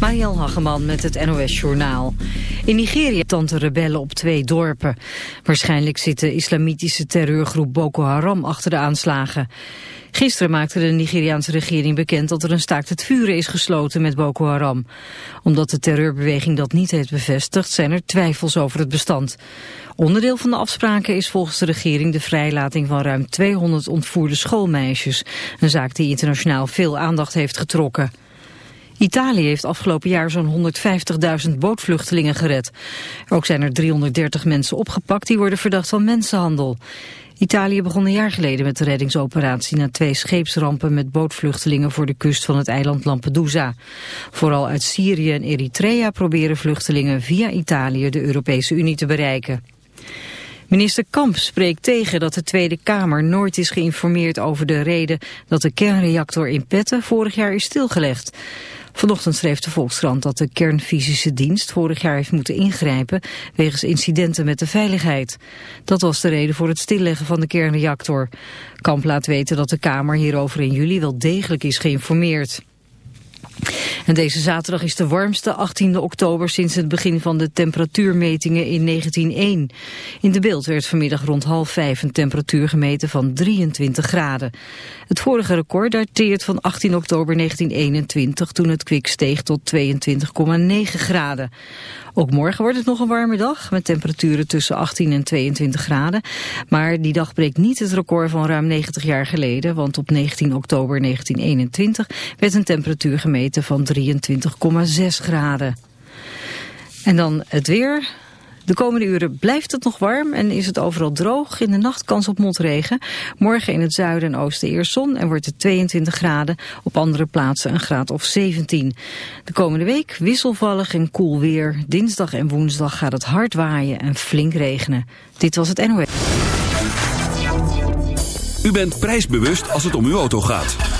Mariel Hageman met het NOS Journaal. In Nigeria tante rebellen op twee dorpen. Waarschijnlijk zit de islamitische terreurgroep Boko Haram achter de aanslagen. Gisteren maakte de Nigeriaanse regering bekend dat er een staakt het vuren is gesloten met Boko Haram. Omdat de terreurbeweging dat niet heeft bevestigd zijn er twijfels over het bestand. Onderdeel van de afspraken is volgens de regering de vrijlating van ruim 200 ontvoerde schoolmeisjes. Een zaak die internationaal veel aandacht heeft getrokken. Italië heeft afgelopen jaar zo'n 150.000 bootvluchtelingen gered. Ook zijn er 330 mensen opgepakt die worden verdacht van mensenhandel. Italië begon een jaar geleden met de reddingsoperatie na twee scheepsrampen met bootvluchtelingen voor de kust van het eiland Lampedusa. Vooral uit Syrië en Eritrea proberen vluchtelingen via Italië de Europese Unie te bereiken. Minister Kamp spreekt tegen dat de Tweede Kamer nooit is geïnformeerd over de reden dat de kernreactor in Petten vorig jaar is stilgelegd. Vanochtend schreef de Volkskrant dat de kernfysische dienst vorig jaar heeft moeten ingrijpen wegens incidenten met de veiligheid. Dat was de reden voor het stilleggen van de kernreactor. Kamp laat weten dat de Kamer hierover in juli wel degelijk is geïnformeerd. En deze zaterdag is de warmste 18 oktober sinds het begin van de temperatuurmetingen in 1901. In de beeld werd vanmiddag rond half vijf een temperatuur gemeten van 23 graden. Het vorige record dateert van 18 oktober 1921 toen het kwik steeg tot 22,9 graden. Ook morgen wordt het nog een warme dag met temperaturen tussen 18 en 22 graden. Maar die dag breekt niet het record van ruim 90 jaar geleden, want op 19 oktober 1921 werd een temperatuur gemeten van 23,6 graden. En dan het weer. De komende uren blijft het nog warm en is het overal droog. In de nacht kans op motregen. Morgen in het zuiden en oosten eerst zon en wordt het 22 graden. Op andere plaatsen een graad of 17. De komende week wisselvallig en koel weer. Dinsdag en woensdag gaat het hard waaien en flink regenen. Dit was het NOS. U bent prijsbewust als het om uw auto gaat.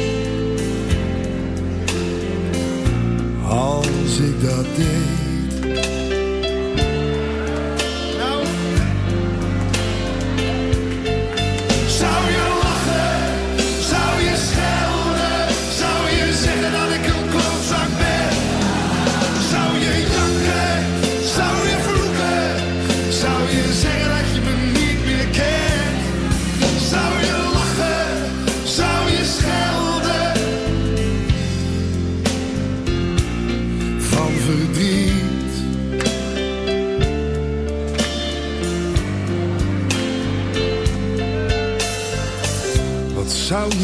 als ik dat deed?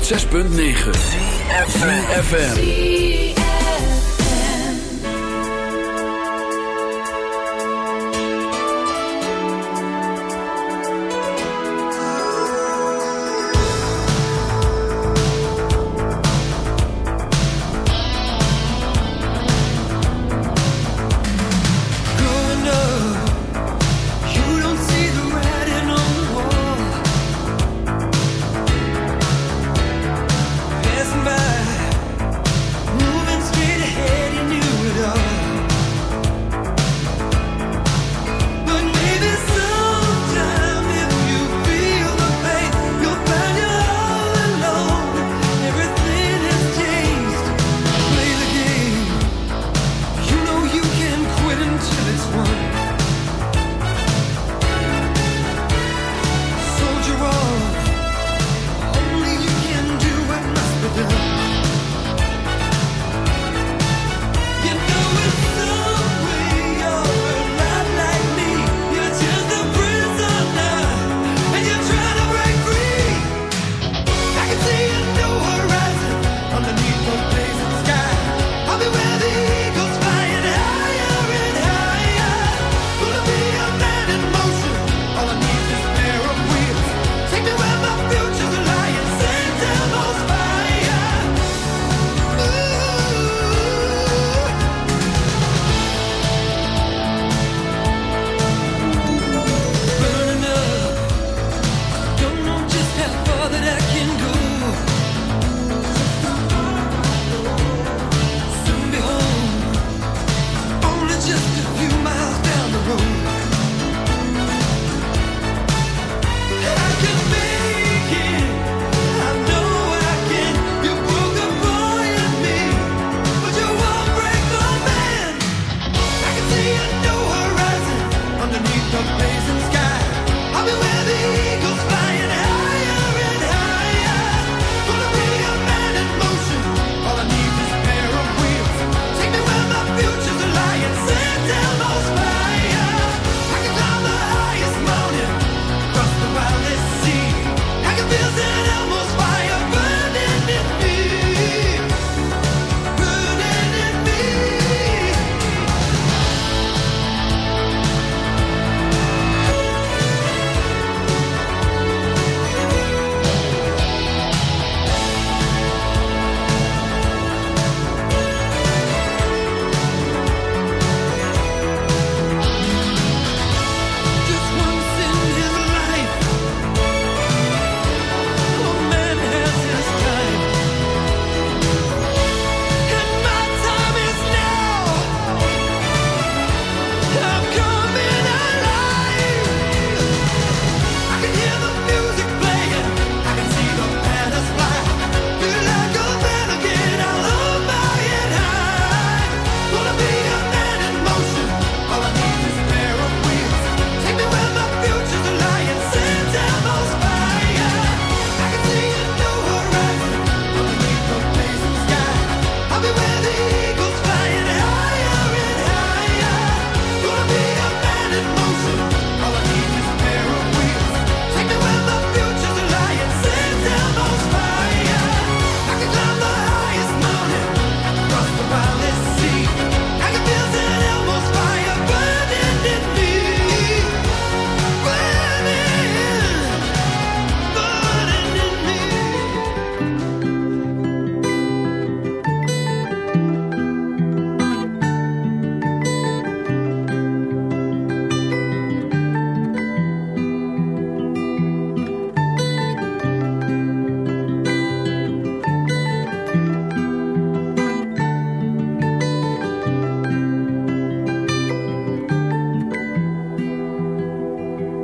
106.9 FM.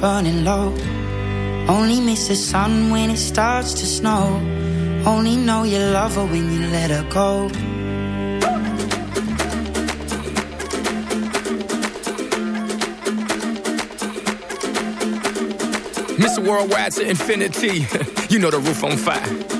burning low. Only miss the sun when it starts to snow. Only know you love her when you let her go. Mr. Worldwide to infinity. you know the roof on fire.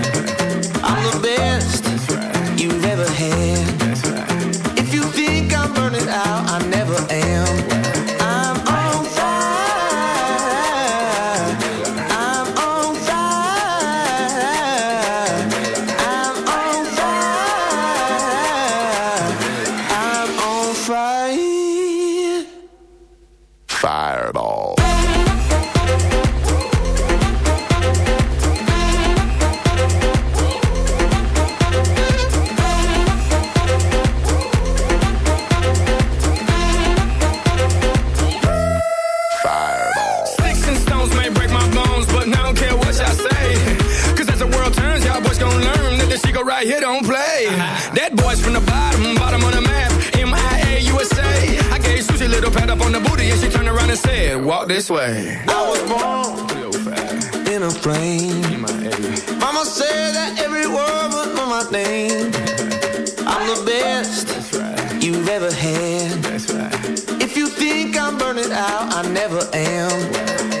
Way. I was born in a plane. Mama said that every word on my name. I'm the best right. you've ever had. Right. If you think I'm burning out, I never am.